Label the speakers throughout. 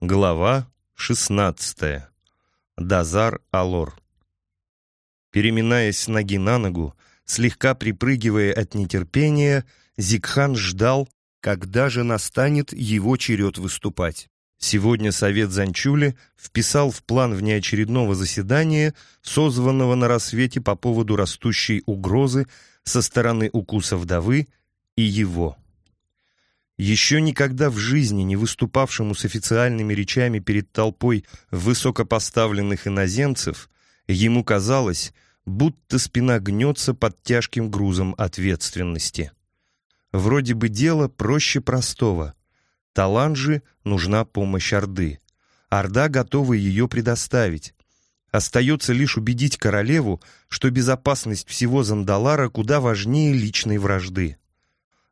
Speaker 1: Глава 16. Дазар Алор. Переминаясь ноги на ногу, слегка припрыгивая от нетерпения, Зикхан ждал, когда же настанет его черед выступать. Сегодня Совет Занчули вписал в план внеочередного заседания, созванного на рассвете по поводу растущей угрозы со стороны укуса вдовы, и его. Еще никогда в жизни не выступавшему с официальными речами перед толпой высокопоставленных иноземцев, ему казалось, будто спина гнется под тяжким грузом ответственности. Вроде бы дело проще простого. Таланже нужна помощь Орды. Орда готова ее предоставить. Остается лишь убедить королеву, что безопасность всего Зандалара куда важнее личной вражды.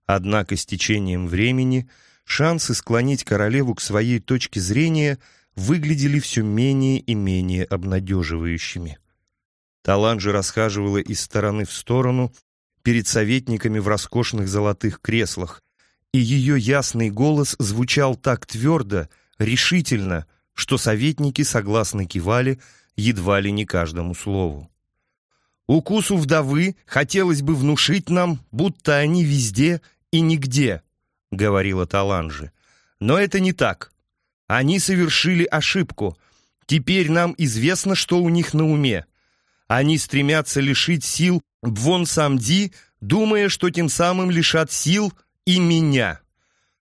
Speaker 1: Однако с течением времени шансы склонить королеву к своей точке зрения выглядели все менее и менее обнадеживающими. Таланджи расхаживала из стороны в сторону перед советниками в роскошных золотых креслах, и ее ясный голос звучал так твердо, решительно, что советники согласно кивали едва ли не каждому слову. Укусу вдовы хотелось бы внушить нам, будто они везде и нигде», — говорила Таланжи. «Но это не так. Они совершили ошибку. Теперь нам известно, что у них на уме. Они стремятся лишить сил Бвон Самди, думая, что тем самым лишат сил и меня».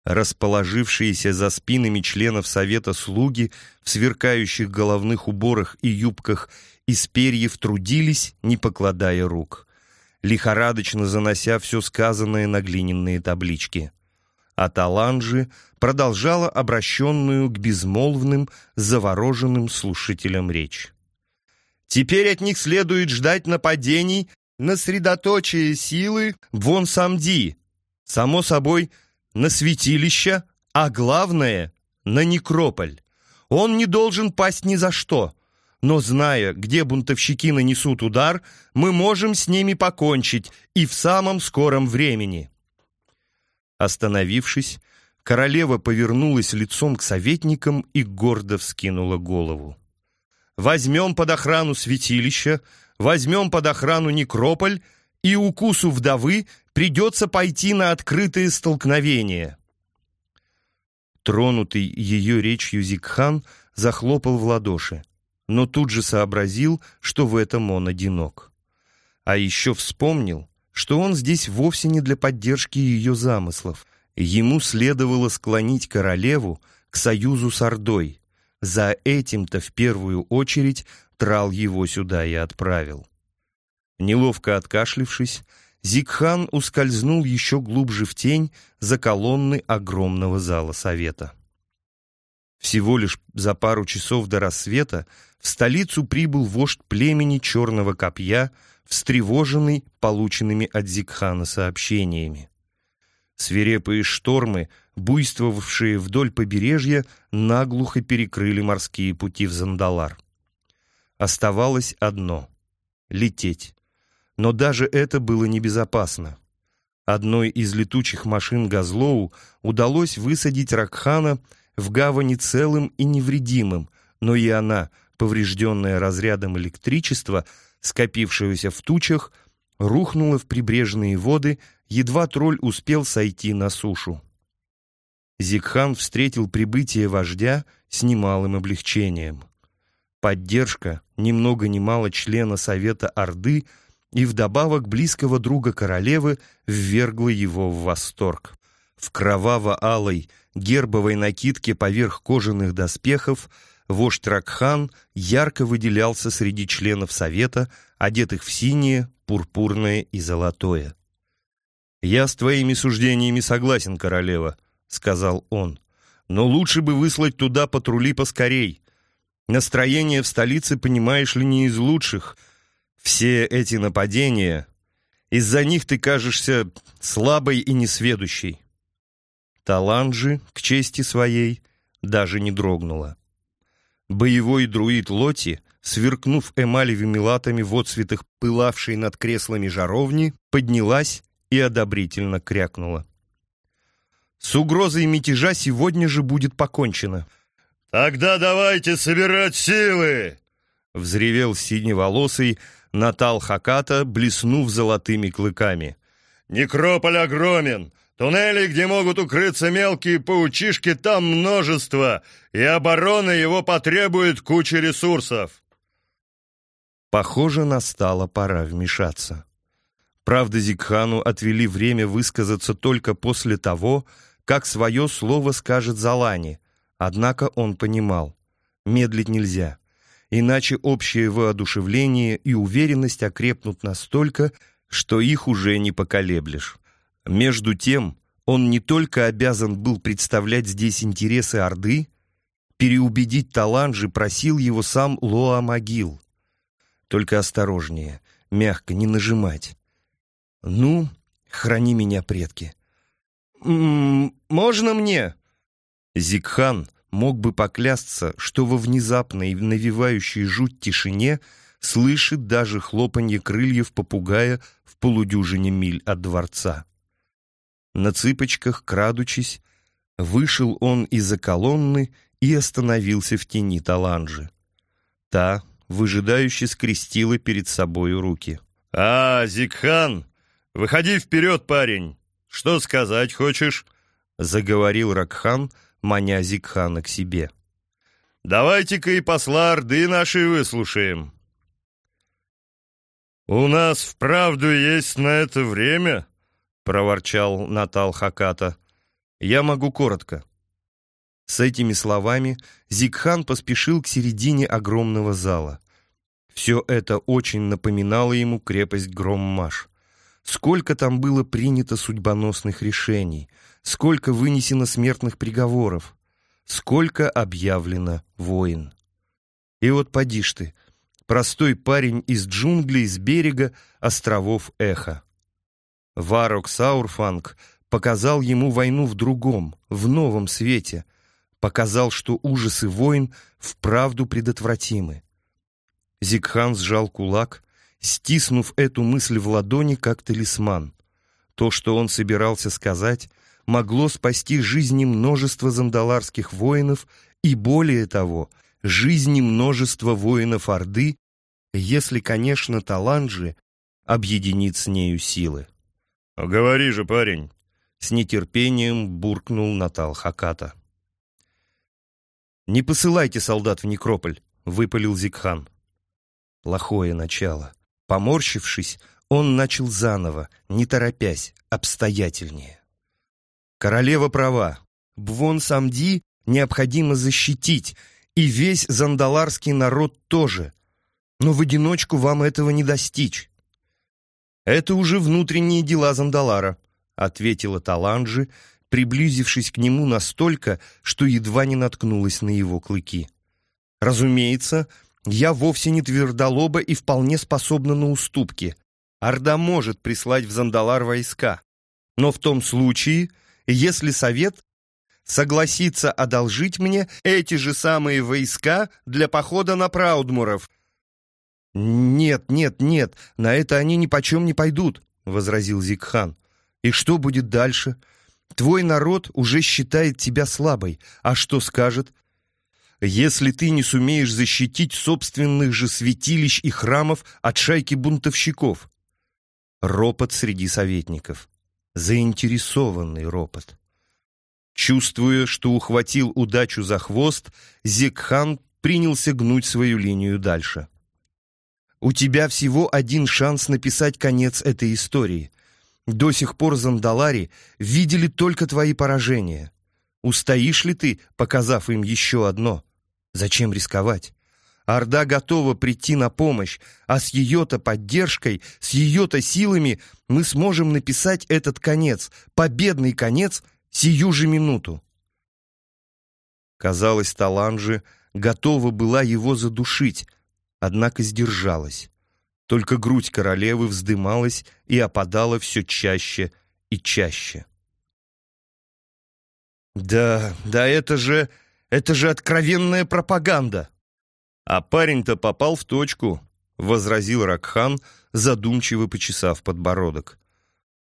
Speaker 1: Расположившиеся за спинами членов совета слуги в сверкающих головных уборах и юбках из перьев трудились, не покладая рук лихорадочно занося все сказанное на глиняные таблички. А Таланджи продолжала обращенную к безмолвным, завороженным слушателям речь. «Теперь от них следует ждать нападений на средоточие силы вон Самди, само собой, на святилище, а главное — на некрополь. Он не должен пасть ни за что — но зная, где бунтовщики нанесут удар, мы можем с ними покончить и в самом скором времени». Остановившись, королева повернулась лицом к советникам и гордо вскинула голову. «Возьмем под охрану святилища, возьмем под охрану некрополь, и укусу вдовы придется пойти на открытые столкновения». Тронутый ее речью Зикхан захлопал в ладоши но тут же сообразил, что в этом он одинок. А еще вспомнил, что он здесь вовсе не для поддержки ее замыслов. Ему следовало склонить королеву к союзу с Ордой. За этим-то в первую очередь Трал его сюда и отправил. Неловко откашлившись, Зикхан ускользнул еще глубже в тень за колонны огромного зала совета. Всего лишь за пару часов до рассвета в столицу прибыл вождь племени Черного Копья, встревоженный полученными от Зикхана сообщениями. Свирепые штормы, буйствовавшие вдоль побережья, наглухо перекрыли морские пути в Зандалар. Оставалось одно — лететь. Но даже это было небезопасно. Одной из летучих машин Газлоу удалось высадить Ракхана в гавани целым и невредимым, но и она, поврежденная разрядом электричества, скопившегося в тучах, рухнула в прибрежные воды, едва тролль успел сойти на сушу. Зикхан встретил прибытие вождя с немалым облегчением. Поддержка, ни много ни мало члена Совета Орды и вдобавок близкого друга королевы ввергла его в восторг. В кроваво-алой, гербовой накидке поверх кожаных доспехов вождь Ракхан ярко выделялся среди членов Совета, одетых в синее, пурпурное и золотое. «Я с твоими суждениями согласен, королева», — сказал он. «Но лучше бы выслать туда патрули поскорей. Настроение в столице, понимаешь ли, не из лучших. Все эти нападения... Из-за них ты кажешься слабой и несведущей». Таланджи, к чести своей, даже не дрогнула. Боевой друид Лоти, сверкнув эмалевыми латами в отцветах пылавшей над креслами жаровни, поднялась и одобрительно крякнула. «С угрозой мятежа сегодня же будет покончено. «Тогда давайте собирать силы!» Взревел синеволосый Натал Хаката, блеснув золотыми клыками. «Некрополь огромен! Туннелей, где могут укрыться мелкие паучишки, там множество, и оборона его потребует кучи ресурсов!» Похоже, настала пора вмешаться. Правда, Зикхану отвели время высказаться только после того, как свое слово скажет Залани, однако он понимал, медлить нельзя иначе общее воодушевление и уверенность окрепнут настолько, что их уже не поколеблешь. Между тем, он не только обязан был представлять здесь интересы Орды, переубедить Таланджи просил его сам Лоа Могил. Только осторожнее, мягко, не нажимать. «Ну, храни меня, предки». «М -м, «Можно мне?» Зикхан, мог бы поклясться, что во внезапной навевающей жуть тишине слышит даже хлопанье крыльев попугая в полудюжине миль от дворца. На цыпочках, крадучись, вышел он из-за колонны и остановился в тени Таланжи. Та, выжидающе скрестила перед собою руки. «А, Зикхан, выходи вперед, парень! Что сказать хочешь?» — заговорил Ракхан, — маня Зикхана к себе. «Давайте-ка и посла Орды нашей выслушаем». «У нас вправду есть на это время?» — проворчал Натал Хаката. «Я могу коротко». С этими словами Зикхан поспешил к середине огромного зала. Все это очень напоминало ему крепость Громмаш. Сколько там было принято судьбоносных решений, сколько вынесено смертных приговоров, сколько объявлено войн. И вот поди ж ты, простой парень из джунглей с берега островов Эха. Варок Саурфанг показал ему войну в другом, в новом свете, показал, что ужасы войн вправду предотвратимы. Зикхан сжал кулак, стиснув эту мысль в ладони, как талисман. То, что он собирался сказать, могло спасти жизни множества зандаларских воинов и, более того, жизни множества воинов Орды, если, конечно, Таланджи объединит с нею силы. «Говори же, парень!» — с нетерпением буркнул Натал Хаката. «Не посылайте солдат в Некрополь», — выпалил Зикхан. Плохое начало. Поморщившись, он начал заново, не торопясь, обстоятельнее. Королева права. Бвон Самди необходимо защитить, и весь зандаларский народ тоже. Но в одиночку вам этого не достичь. Это уже внутренние дела Зандалара, ответила Таланджи, приблизившись к нему настолько, что едва не наткнулась на его клыки. Разумеется, я вовсе не твердолоба и вполне способна на уступки. Орда может прислать в Зандалар войска. Но в том случае, если Совет согласится одолжить мне эти же самые войска для похода на Праудмуров. «Нет, нет, нет, на это они ни почем не пойдут», — возразил Зикхан. «И что будет дальше? Твой народ уже считает тебя слабой, а что скажет? если ты не сумеешь защитить собственных же святилищ и храмов от шайки бунтовщиков. Ропот среди советников. Заинтересованный ропот. Чувствуя, что ухватил удачу за хвост, Зекхан принялся гнуть свою линию дальше. «У тебя всего один шанс написать конец этой истории. До сих пор Зандалари видели только твои поражения. Устоишь ли ты, показав им еще одно? Зачем рисковать? Орда готова прийти на помощь, а с ее-то поддержкой, с ее-то силами мы сможем написать этот конец, победный конец, сию же минуту. Казалось, Таланжи готова была его задушить, однако сдержалась. Только грудь королевы вздымалась и опадала все чаще и чаще. «Да, да это же...» Это же откровенная пропаганда!» «А парень-то попал в точку», — возразил Ракхан, задумчиво почесав подбородок.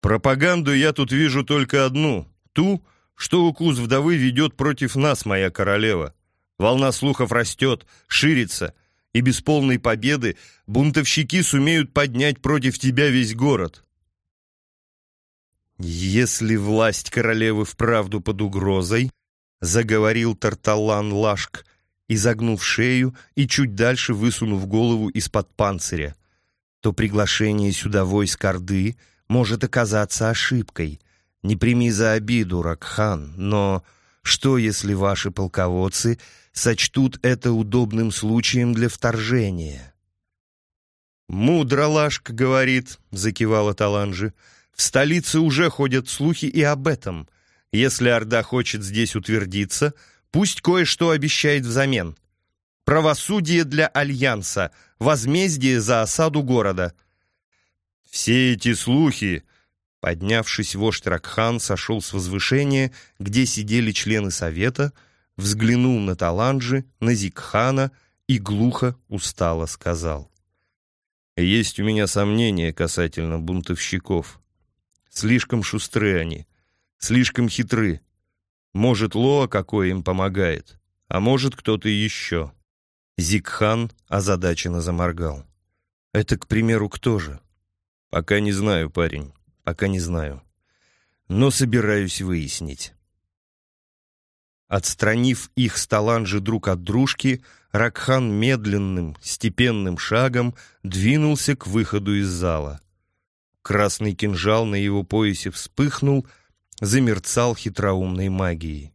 Speaker 1: «Пропаганду я тут вижу только одну, ту, что укус вдовы ведет против нас, моя королева. Волна слухов растет, ширится, и без полной победы бунтовщики сумеют поднять против тебя весь город. Если власть королевы вправду под угрозой, заговорил Тарталан Лашк, изогнув шею и чуть дальше высунув голову из-под панциря, то приглашение сюда войск Орды может оказаться ошибкой. Не прими за обиду, Ракхан, но что, если ваши полководцы сочтут это удобным случаем для вторжения? «Мудро Лашк говорит», — закивала Таланжи, — «в столице уже ходят слухи и об этом. Если Орда хочет здесь утвердиться, пусть кое-что обещает взамен. Правосудие для Альянса, возмездие за осаду города». «Все эти слухи», Поднявшись, вождь Ракхан сошел с возвышения, где сидели члены совета, взглянул на Таланджи, на Зикхана и глухо, устало сказал. «Есть у меня сомнения касательно бунтовщиков. Слишком шустры они, слишком хитры. Может, Лоа какой им помогает, а может, кто-то еще». Зикхан озадаченно заморгал. «Это, к примеру, кто же?» «Пока не знаю, парень, пока не знаю. Но собираюсь выяснить». Отстранив их с Таланжи друг от дружки, Ракхан медленным, степенным шагом двинулся к выходу из зала. Красный кинжал на его поясе вспыхнул, замерцал хитроумной магией.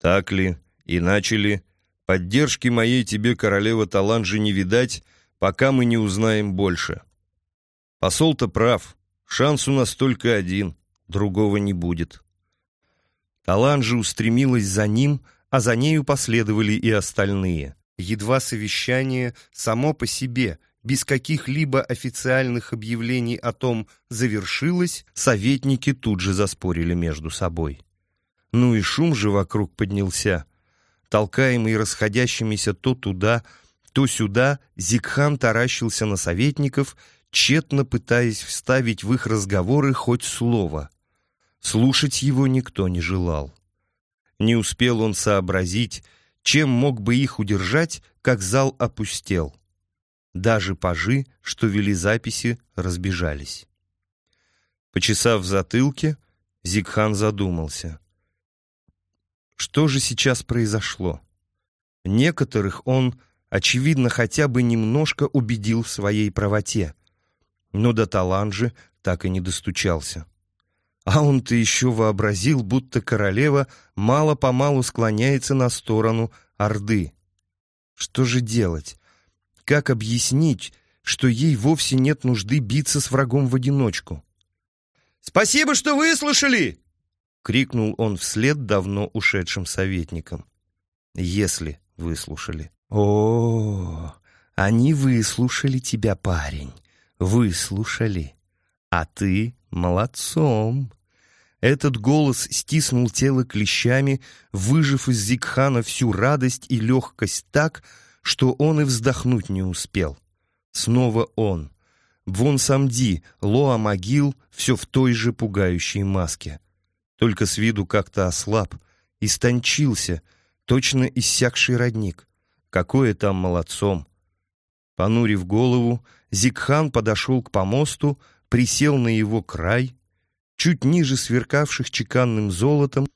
Speaker 1: «Так ли, иначе ли, поддержки моей тебе, королева Таланжи, не видать, пока мы не узнаем больше. Посол-то прав, шанс у нас только один, другого не будет». Таланжи устремилась за ним, а за нею последовали и остальные. Едва совещание само по себе, без каких-либо официальных объявлений о том завершилось, советники тут же заспорили между собой. Ну и шум же вокруг поднялся. Толкаемый расходящимися то туда, то сюда, Зикхан таращился на советников, тщетно пытаясь вставить в их разговоры хоть слово. Слушать его никто не желал. Не успел он сообразить, чем мог бы их удержать, как зал опустел. Даже пажи, что вели записи, разбежались. Почесав в затылке, Зигхан задумался. Что же сейчас произошло? Некоторых он, очевидно, хотя бы немножко убедил в своей правоте, но до Таланжи так и не достучался. А он-то еще вообразил, будто королева мало-помалу склоняется на сторону Орды. Что же делать? Как объяснить, что ей вовсе нет нужды биться с врагом в одиночку? «Спасибо, что выслушали!» — крикнул он вслед давно ушедшим советникам. «Если выслушали». «О, они выслушали тебя, парень, выслушали. А ты молодцом. Этот голос стиснул тело клещами, выжив из Зикхана всю радость и легкость так, что он и вздохнуть не успел. Снова он. Вон Самди, Лоа Могил, все в той же пугающей маске. Только с виду как-то ослаб, истончился, точно иссякший родник. Какое там молодцом! Понурив голову, Зикхан подошел к помосту, присел на его край, чуть ниже сверкавших чеканным золотом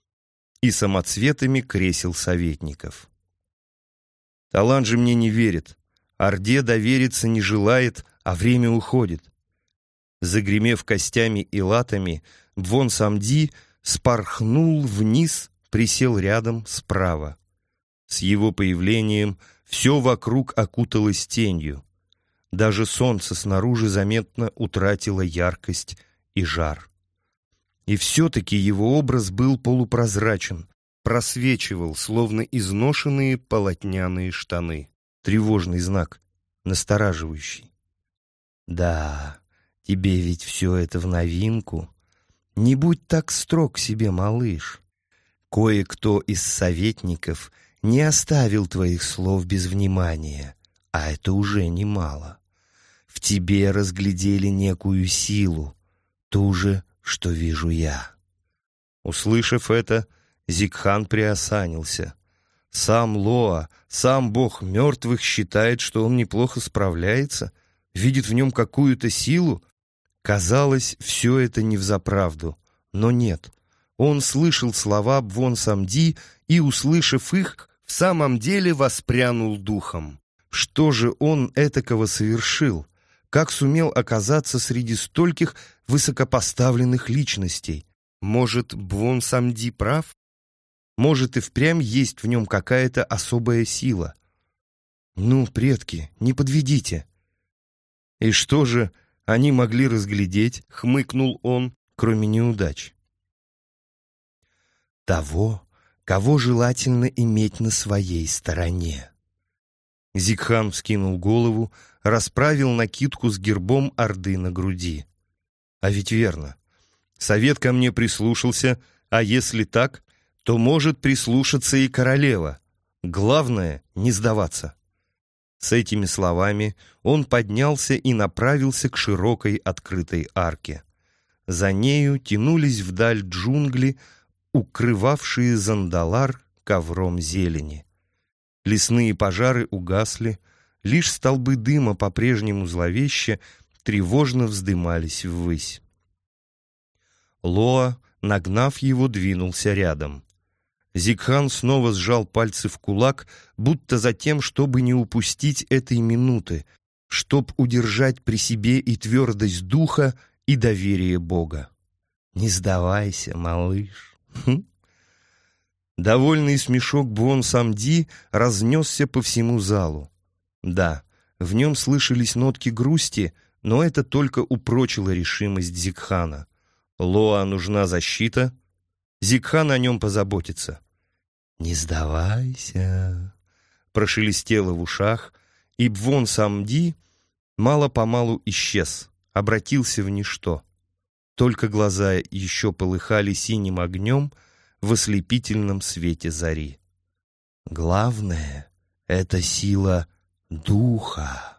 Speaker 1: и самоцветами кресел советников. Талант же мне не верит, Орде довериться не желает, а время уходит. Загремев костями и латами, Вон Самди спорхнул вниз, присел рядом справа. С его появлением все вокруг окуталось тенью. Даже солнце снаружи заметно утратило яркость и жар. И все-таки его образ был полупрозрачен, просвечивал, словно изношенные полотняные штаны. Тревожный знак, настораживающий. «Да, тебе ведь все это в новинку. Не будь так строг к себе, малыш. Кое-кто из советников не оставил твоих слов без внимания, а это уже немало. В тебе разглядели некую силу, ту же, что вижу я. Услышав это, Зикхан приосанился. Сам Лоа, сам бог мертвых считает, что он неплохо справляется, видит в нем какую-то силу. Казалось, все это не взаправду, но нет. Он слышал слова Бвон Самди и, услышав их, в самом деле воспрянул духом. Что же он этакого совершил? Как сумел оказаться среди стольких высокопоставленных личностей? Может, Бвон Самди прав? Может, и впрямь есть в нем какая-то особая сила? Ну, предки, не подведите. И что же они могли разглядеть, хмыкнул он, кроме неудач? Того, кого желательно иметь на своей стороне. Зикхан вскинул голову, расправил накидку с гербом Орды на груди. А ведь верно. Совет ко мне прислушался, а если так, то может прислушаться и королева. Главное — не сдаваться. С этими словами он поднялся и направился к широкой открытой арке. За нею тянулись вдаль джунгли, укрывавшие Зандалар ковром зелени. Лесные пожары угасли, лишь столбы дыма по-прежнему зловеще тревожно вздымались ввысь. Лоа, нагнав его, двинулся рядом. Зигхан снова сжал пальцы в кулак, будто за тем, чтобы не упустить этой минуты, чтоб удержать при себе и твердость духа, и доверие Бога. «Не сдавайся, малыш!» Хм? Довольный смешок Буон Самди разнесся по всему залу. Да, в нем слышались нотки грусти, но это только упрочило решимость Зикхана. Лоа нужна защита, Зикхан о нем позаботится. «Не сдавайся», — прошелестело в ушах, и Бвон Самди мало-помалу исчез, обратился в ничто. Только глаза еще полыхали синим огнем в ослепительном свете зари. Главное — это сила духа.